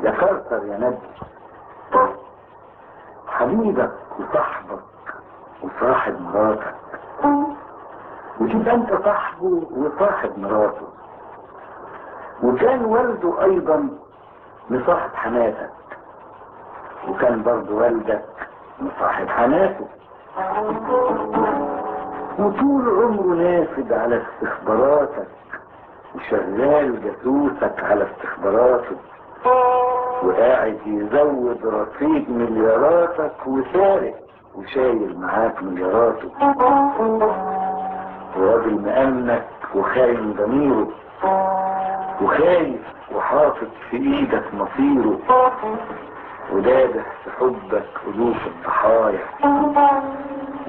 يا كارتر يا نبي. حبيبك وصاحبك وصاحب مراتك. وتبقى انت صاحبه وصاحب مراته. وكان والده أيضا مصاحب حماتك. وكان برضه والدك مصاحب حماته. وطول عمره نافد على استخباراتك وشغال جاسوسك على استخباراته. وقاعد يزود رصيد ملياراتك وسارق وشايل معاك ملياراته وراجل مأمنك وخاين ضميره. وخايف وحاطط في إيدك مصيره. ودابح في حبك ألوف الضحايا.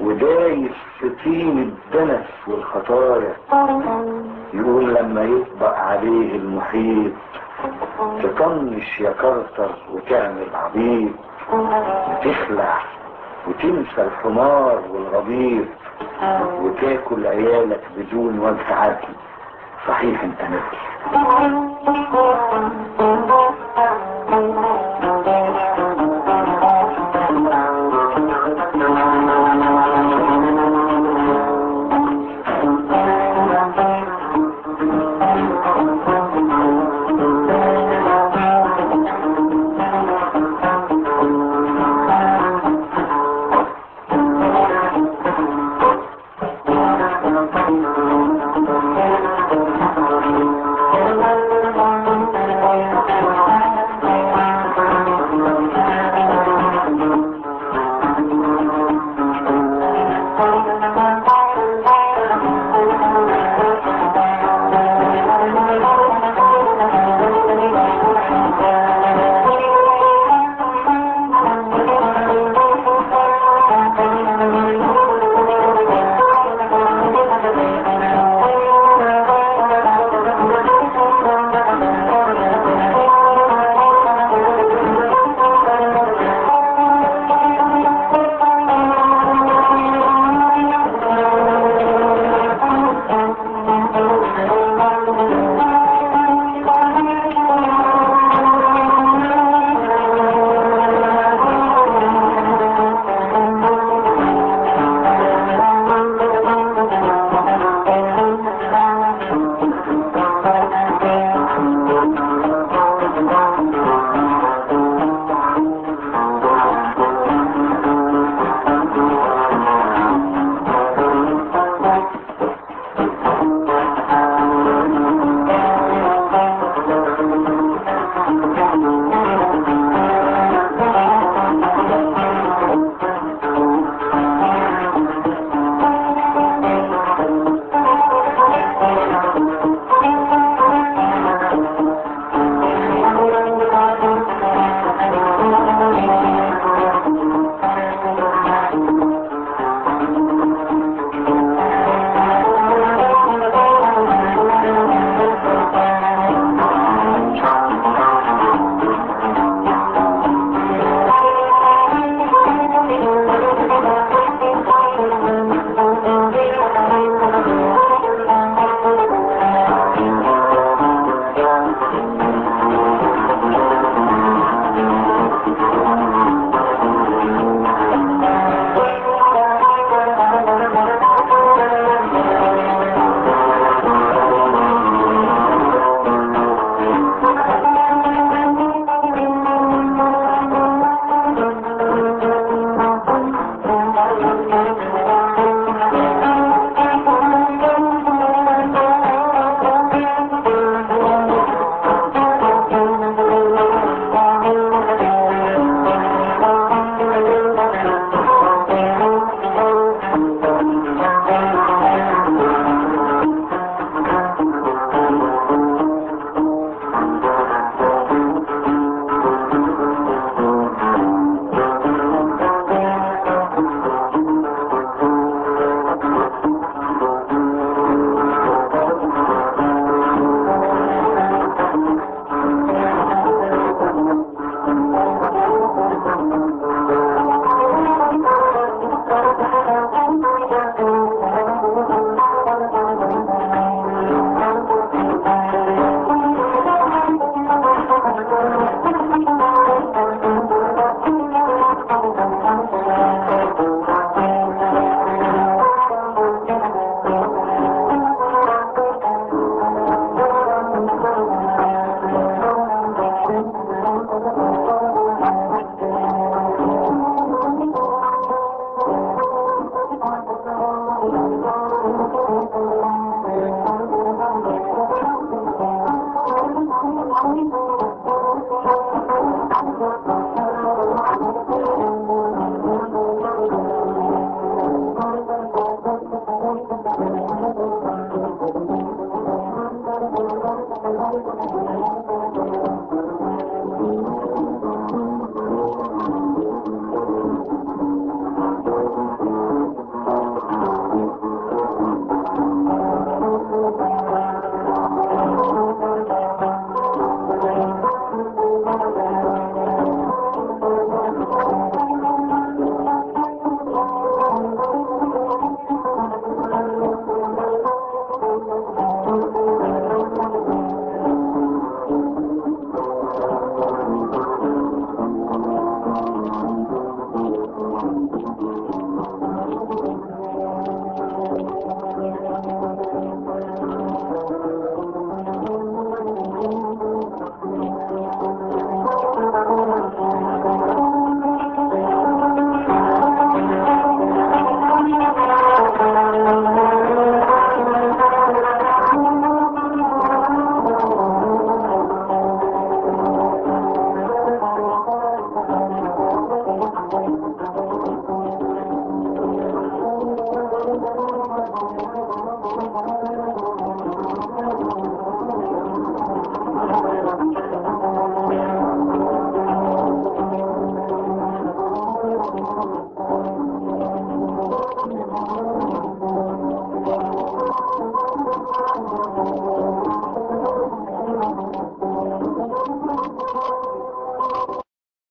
ودايس في طين الدنس والخطايا. يقول لما يطبق عليه المحيط تطنش يا كرتر وتعمل عبيط وتخلع وتنسى الحمار والغبيط وتاكل عيالك بدون وجه عدل. صحيح انت نسي